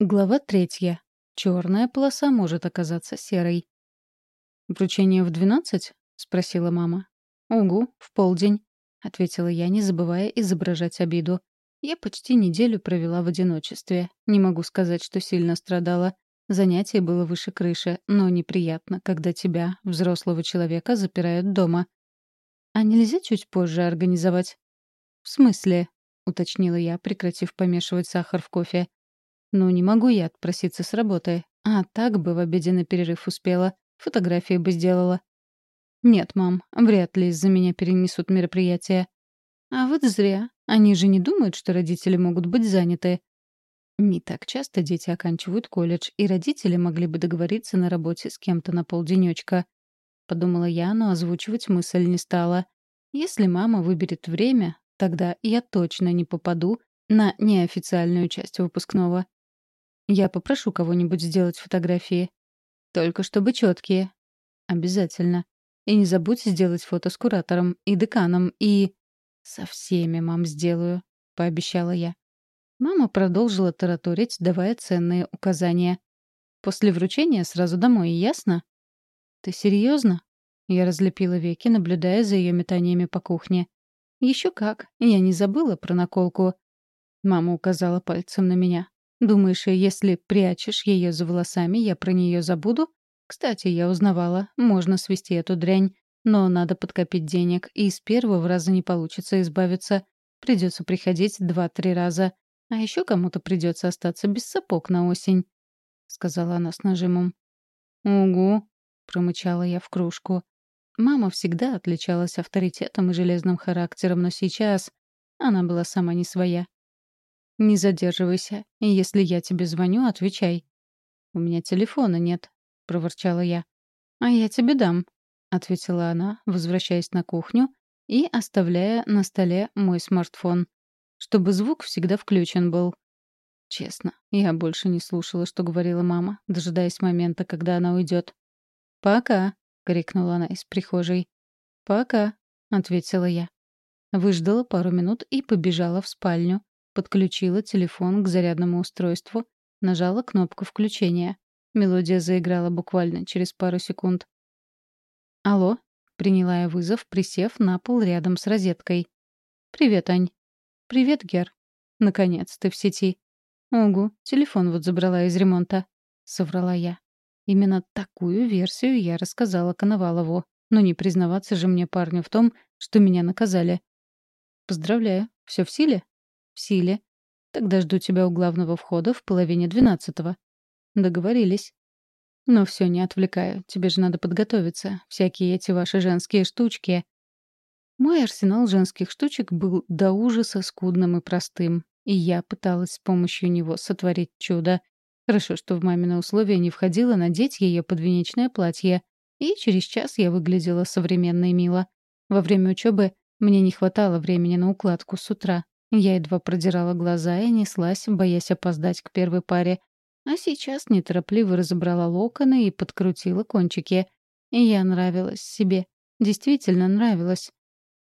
Глава третья. Черная полоса может оказаться серой. «Вручение в двенадцать?» — спросила мама. «Угу, в полдень», — ответила я, не забывая изображать обиду. Я почти неделю провела в одиночестве. Не могу сказать, что сильно страдала. Занятие было выше крыши, но неприятно, когда тебя, взрослого человека, запирают дома. «А нельзя чуть позже организовать?» «В смысле?» — уточнила я, прекратив помешивать сахар в кофе. Ну, не могу я отпроситься с работы. А так бы в обеденный перерыв успела. Фотографии бы сделала. Нет, мам, вряд ли из-за меня перенесут мероприятие. А вот зря. Они же не думают, что родители могут быть заняты. Не так часто дети оканчивают колледж, и родители могли бы договориться на работе с кем-то на полденечка. Подумала я, но озвучивать мысль не стала. Если мама выберет время, тогда я точно не попаду на неофициальную часть выпускного. Я попрошу кого-нибудь сделать фотографии. Только чтобы четкие. Обязательно. И не забудь сделать фото с куратором и деканом, и... Со всеми, мам, сделаю, — пообещала я. Мама продолжила тараторить, давая ценные указания. После вручения сразу домой, ясно? Ты серьезно? Я разлепила веки, наблюдая за ее метаниями по кухне. Еще как, я не забыла про наколку. Мама указала пальцем на меня. Думаешь, если прячешь ее за волосами, я про нее забуду? Кстати, я узнавала, можно свести эту дрянь, но надо подкопить денег, и с первого раза не получится избавиться. Придется приходить два-три раза. А еще кому-то придется остаться без сапог на осень, — сказала она с нажимом. «Угу», — промычала я в кружку. Мама всегда отличалась авторитетом и железным характером, но сейчас она была сама не своя. «Не задерживайся. Если я тебе звоню, отвечай». «У меня телефона нет», — проворчала я. «А я тебе дам», — ответила она, возвращаясь на кухню и оставляя на столе мой смартфон, чтобы звук всегда включен был. Честно, я больше не слушала, что говорила мама, дожидаясь момента, когда она уйдет. «Пока», — крикнула она из прихожей. «Пока», — ответила я. Выждала пару минут и побежала в спальню, Подключила телефон к зарядному устройству, нажала кнопку включения. Мелодия заиграла буквально через пару секунд. «Алло?» — приняла я вызов, присев на пол рядом с розеткой. «Привет, Ань». «Привет, Гер». «Наконец, ты в сети». «Угу, телефон вот забрала из ремонта», — соврала я. Именно такую версию я рассказала Коновалову. Но не признаваться же мне парню в том, что меня наказали. «Поздравляю. Все в силе?» В силе. Тогда жду тебя у главного входа в половине двенадцатого. Договорились. Но все, не отвлекаю. Тебе же надо подготовиться. Всякие эти ваши женские штучки. Мой арсенал женских штучек был до ужаса скудным и простым. И я пыталась с помощью него сотворить чудо. Хорошо, что в мамино условие не входило надеть ее подвенечное платье. И через час я выглядела современно и мило. Во время учебы мне не хватало времени на укладку с утра. Я едва продирала глаза и неслась, боясь опоздать к первой паре. А сейчас неторопливо разобрала локоны и подкрутила кончики. И я нравилась себе. Действительно нравилась.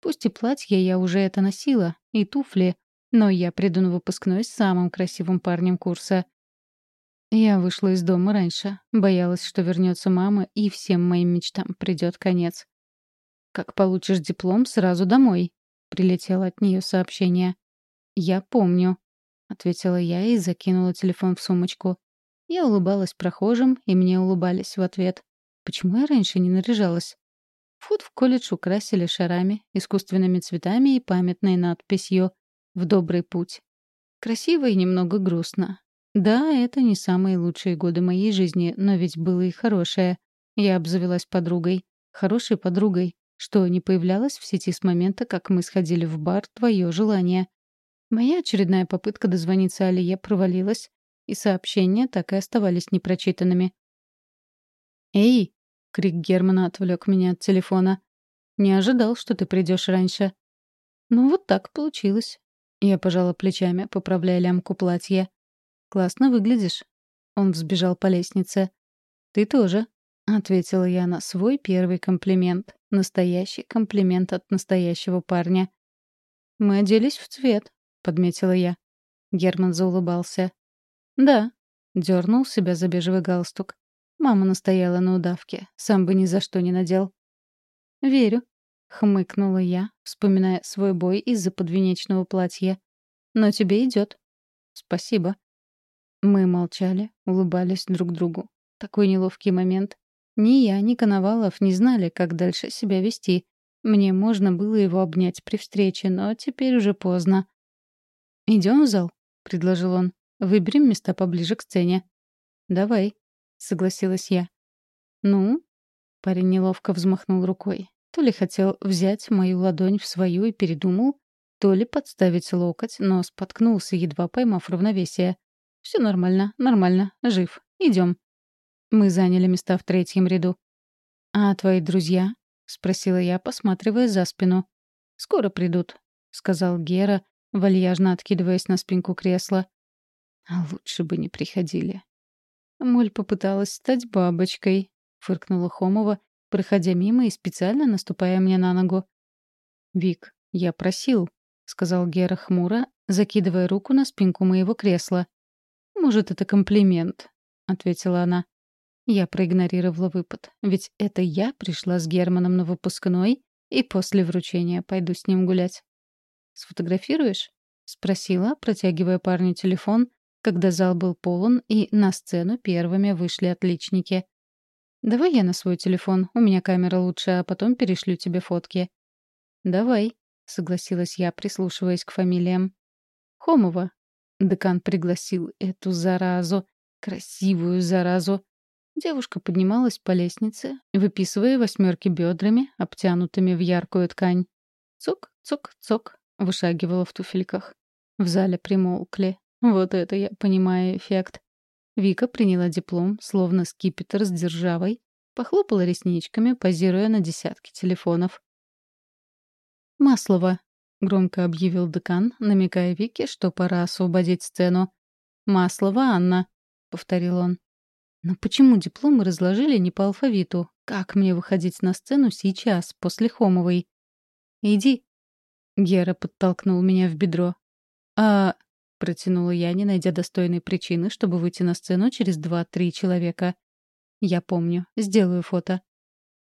Пусть и платье я уже это носила, и туфли, но я приду на выпускной с самым красивым парнем курса. Я вышла из дома раньше, боялась, что вернется мама, и всем моим мечтам придет конец. «Как получишь диплом, сразу домой», — прилетело от нее сообщение. «Я помню», — ответила я и закинула телефон в сумочку. Я улыбалась прохожим, и мне улыбались в ответ. Почему я раньше не наряжалась? Вход в колледж украсили шарами, искусственными цветами и памятной надписью «В добрый путь». Красиво и немного грустно. Да, это не самые лучшие годы моей жизни, но ведь было и хорошее. Я обзавелась подругой. Хорошей подругой, что не появлялась в сети с момента, как мы сходили в бар «Твое желание». Моя очередная попытка дозвониться Алие провалилась, и сообщения так и оставались непрочитанными. «Эй!» — крик Германа отвлек меня от телефона. «Не ожидал, что ты придешь раньше». «Ну вот так получилось». Я пожала плечами, поправляя лямку платья. «Классно выглядишь». Он взбежал по лестнице. «Ты тоже», — ответила я на свой первый комплимент. Настоящий комплимент от настоящего парня. «Мы оделись в цвет», подметила я. Герман заулыбался. «Да», Дернул себя за бежевый галстук. Мама настояла на удавке. Сам бы ни за что не надел. «Верю», — хмыкнула я, вспоминая свой бой из-за подвенечного платья. «Но тебе идет. «Спасибо». Мы молчали, улыбались друг другу. Такой неловкий момент. Ни я, ни Коновалов не знали, как дальше себя вести. Мне можно было его обнять при встрече, но теперь уже поздно. «Идем в зал», — предложил он. «Выберем места поближе к сцене». «Давай», — согласилась я. «Ну?» — парень неловко взмахнул рукой. То ли хотел взять мою ладонь в свою и передумал, то ли подставить локоть, но споткнулся, едва поймав равновесие. Все нормально, нормально, жив. Идем. Мы заняли места в третьем ряду. «А твои друзья?» — спросила я, посматривая за спину. «Скоро придут», — сказал Гера, вальяжно откидываясь на спинку кресла. «А лучше бы не приходили». Моль попыталась стать бабочкой, — фыркнула Хомова, проходя мимо и специально наступая мне на ногу. «Вик, я просил», — сказал Гера хмуро, закидывая руку на спинку моего кресла. «Может, это комплимент», — ответила она. Я проигнорировала выпад, ведь это я пришла с Германом на выпускной и после вручения пойду с ним гулять. «Сфотографируешь?» — спросила, протягивая парню телефон, когда зал был полон и на сцену первыми вышли отличники. «Давай я на свой телефон, у меня камера лучше, а потом перешлю тебе фотки». «Давай», — согласилась я, прислушиваясь к фамилиям. «Хомова». Декан пригласил эту заразу, красивую заразу, Девушка поднималась по лестнице, выписывая восьмерки бедрами, обтянутыми в яркую ткань. Цок, цок, цок, вышагивала в туфельках. В зале примолкли. Вот это я понимаю эффект. Вика приняла диплом, словно скипетр с державой, похлопала ресничками, позируя на десятки телефонов. «Маслова», — громко объявил декан, намекая Вике, что пора освободить сцену. «Маслова Анна», — повторил он. Но почему дипломы разложили не по алфавиту? Как мне выходить на сцену сейчас, после Хомовой? «Иди». Гера подтолкнул меня в бедро. «А...» — протянула я, не найдя достойной причины, чтобы выйти на сцену через два-три человека. «Я помню. Сделаю фото».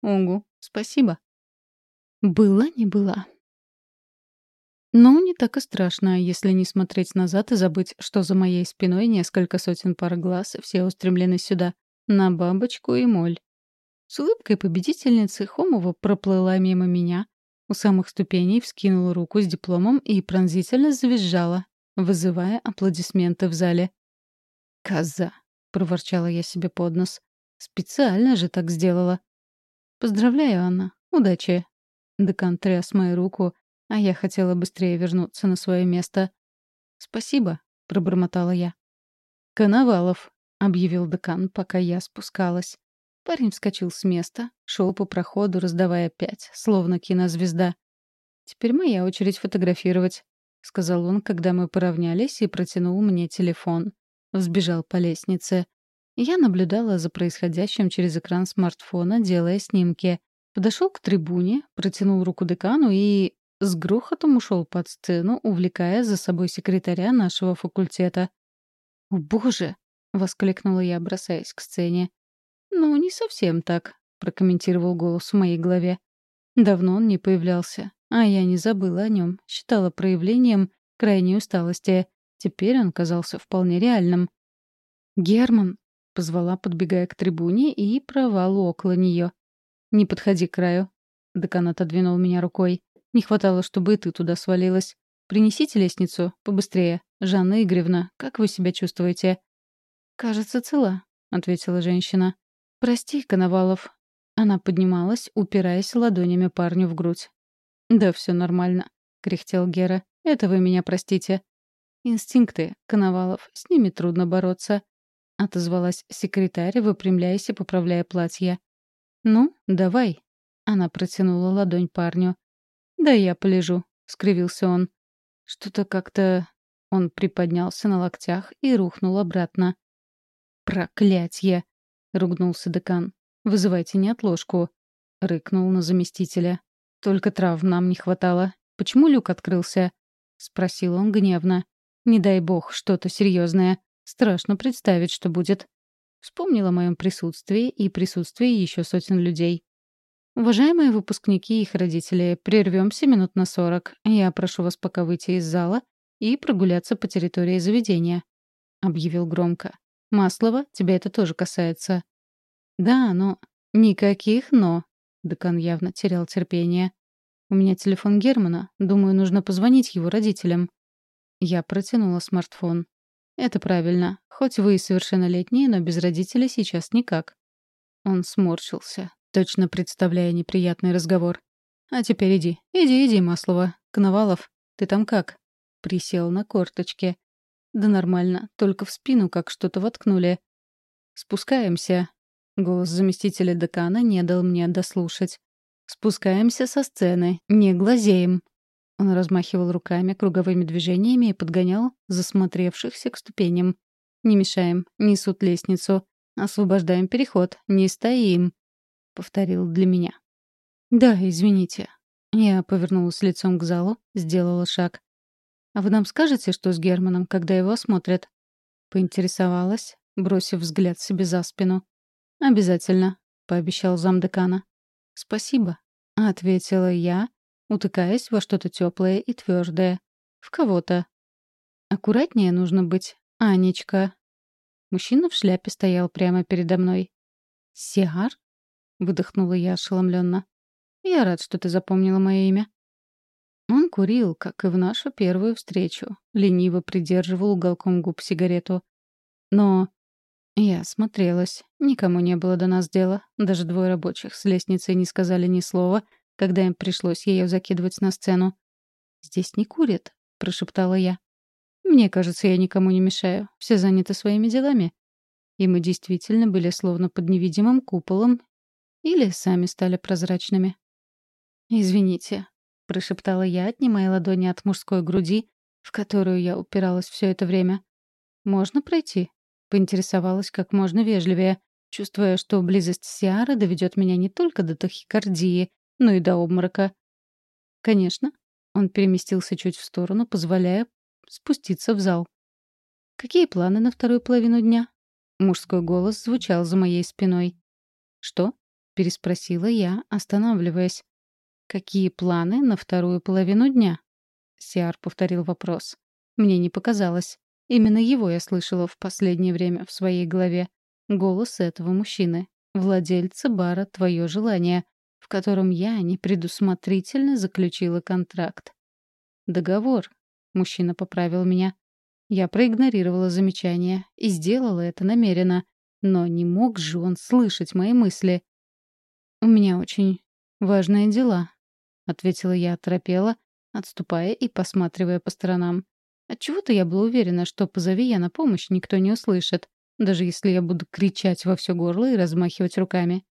«Угу. Спасибо». «Была не была». Но не так и страшно, если не смотреть назад и забыть, что за моей спиной несколько сотен пар глаз, все устремлены сюда, на бабочку и моль. С улыбкой победительницы Хомова проплыла мимо меня, у самых ступеней вскинула руку с дипломом и пронзительно завизжала, вызывая аплодисменты в зале. «Коза!» — проворчала я себе под нос. «Специально же так сделала». «Поздравляю, Анна. Удачи!» Декан тряс мою руку, а я хотела быстрее вернуться на свое место. «Спасибо», — пробормотала я. «Коновалов», — объявил декан, пока я спускалась. Парень вскочил с места, шел по проходу, раздавая пять, словно кинозвезда. «Теперь моя очередь фотографировать», — сказал он, когда мы поравнялись, и протянул мне телефон. Взбежал по лестнице. Я наблюдала за происходящим через экран смартфона, делая снимки. Подошел к трибуне, протянул руку декану и с грохотом ушел под сцену, увлекая за собой секретаря нашего факультета. «О, боже!» — воскликнула я, бросаясь к сцене. «Ну, не совсем так», — прокомментировал голос в моей голове. Давно он не появлялся, а я не забыла о нем, считала проявлением крайней усталости. Теперь он казался вполне реальным. «Герман!» — позвала, подбегая к трибуне и провалу около нее. «Не подходи к краю». Декан отодвинул меня рукой. Не хватало, чтобы и ты туда свалилась. Принесите лестницу, побыстрее. Жанна Игоревна, как вы себя чувствуете?» «Кажется, цела», — ответила женщина. «Прости, Коновалов». Она поднималась, упираясь ладонями парню в грудь. «Да все нормально», — кряхтел Гера. «Это вы меня простите». «Инстинкты, Коновалов, с ними трудно бороться», — отозвалась секретарь, выпрямляясь и поправляя платье. «Ну, давай». Она протянула ладонь парню. «Да я полежу», — скривился он. «Что-то как-то...» Он приподнялся на локтях и рухнул обратно. «Проклятье!» — ругнулся декан. «Вызывайте неотложку», — рыкнул на заместителя. «Только трав нам не хватало. Почему люк открылся?» — спросил он гневно. «Не дай бог, что-то серьезное. Страшно представить, что будет. Вспомнила о моем присутствии и присутствии еще сотен людей. Уважаемые выпускники и их родители, прервемся минут на сорок. Я прошу вас пока выйти из зала и прогуляться по территории заведения», — объявил громко. «Маслова, тебя это тоже касается». «Да, но...» «Никаких «но». Декан явно терял терпение. «У меня телефон Германа. Думаю, нужно позвонить его родителям». Я протянула смартфон. «Это правильно. Хоть вы и совершеннолетние, но без родителей сейчас никак». Он сморщился, точно представляя неприятный разговор. «А теперь иди. Иди, иди, Маслова. Коновалов, ты там как?» Присел на корточке. «Да нормально, только в спину как что-то воткнули». «Спускаемся». Голос заместителя декана не дал мне дослушать. «Спускаемся со сцены, не глазеем». Он размахивал руками круговыми движениями и подгонял засмотревшихся к ступеням. «Не мешаем, несут лестницу. Освобождаем переход, не стоим», — повторил для меня. «Да, извините». Я повернулась лицом к залу, сделала шаг. «А вы нам скажете, что с Германом, когда его осмотрят?» Поинтересовалась, бросив взгляд себе за спину. «Обязательно», — пообещал замдекана. «Спасибо», — ответила я, утыкаясь во что-то теплое и твердое. В кого-то. Аккуратнее нужно быть, Анечка. Мужчина в шляпе стоял прямо передо мной. «Сиар?» — выдохнула я ошеломленно. «Я рад, что ты запомнила мое имя». Он курил, как и в нашу первую встречу, лениво придерживал уголком губ сигарету. Но я смотрелась. Никому не было до нас дела. Даже двое рабочих с лестницы не сказали ни слова, когда им пришлось ее закидывать на сцену. «Здесь не курят», — прошептала я. «Мне кажется, я никому не мешаю. Все заняты своими делами». И мы действительно были словно под невидимым куполом или сами стали прозрачными. «Извините», прошептала я, отнимая ладони от мужской груди, в которую я упиралась все это время. «Можно пройти?» — поинтересовалась как можно вежливее, чувствуя, что близость Сиары доведет меня не только до тахикардии, но и до обморока. «Конечно». Он переместился чуть в сторону, позволяя спуститься в зал. «Какие планы на вторую половину дня?» Мужской голос звучал за моей спиной. «Что?» — переспросила я, останавливаясь. «Какие планы на вторую половину дня?» Сиар повторил вопрос. Мне не показалось. Именно его я слышала в последнее время в своей голове. Голос этого мужчины, владельца бара «Твое желание», в котором я непредусмотрительно заключила контракт. «Договор», — мужчина поправил меня. Я проигнорировала замечание и сделала это намеренно. Но не мог же он слышать мои мысли. «У меня очень важные дела», — ответила я оторопела, отступая и посматривая по сторонам. Отчего-то я была уверена, что позови я на помощь, никто не услышит, даже если я буду кричать во все горло и размахивать руками.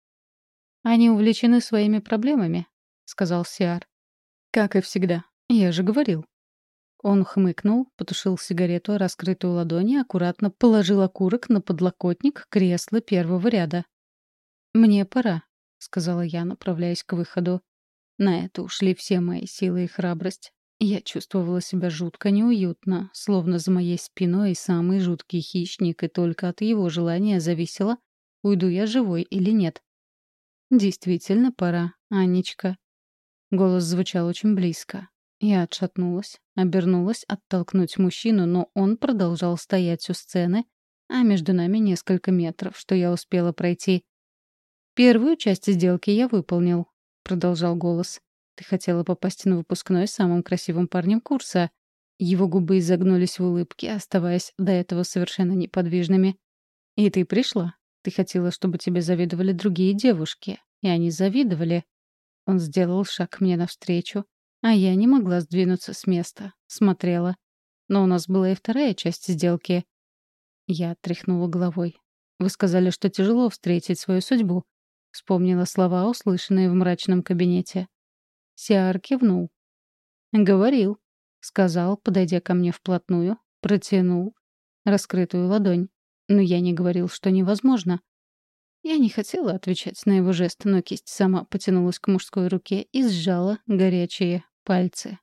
«Они увлечены своими проблемами», — сказал Сиар. «Как и всегда. Я же говорил». Он хмыкнул, потушил сигарету, раскрытую ладони, аккуратно положил окурок на подлокотник кресла первого ряда. «Мне пора», — сказала я, направляясь к выходу. На это ушли все мои силы и храбрость. Я чувствовала себя жутко неуютно, словно за моей спиной самый жуткий хищник, и только от его желания зависело, уйду я живой или нет. «Действительно пора, Анечка». Голос звучал очень близко. Я отшатнулась, обернулась оттолкнуть мужчину, но он продолжал стоять у сцены, а между нами несколько метров, что я успела пройти. Первую часть сделки я выполнил, продолжал голос. «Ты хотела попасть на выпускной самым красивым парнем курса». Его губы изогнулись в улыбке, оставаясь до этого совершенно неподвижными. «И ты пришла. Ты хотела, чтобы тебе завидовали другие девушки. И они завидовали». Он сделал шаг мне навстречу, а я не могла сдвинуться с места. Смотрела. Но у нас была и вторая часть сделки. Я тряхнула головой. «Вы сказали, что тяжело встретить свою судьбу. Вспомнила слова, услышанные в мрачном кабинете. Сиар кивнул. «Говорил», — сказал, подойдя ко мне вплотную, протянул раскрытую ладонь. Но я не говорил, что невозможно. Я не хотела отвечать на его жест, но кисть сама потянулась к мужской руке и сжала горячие пальцы.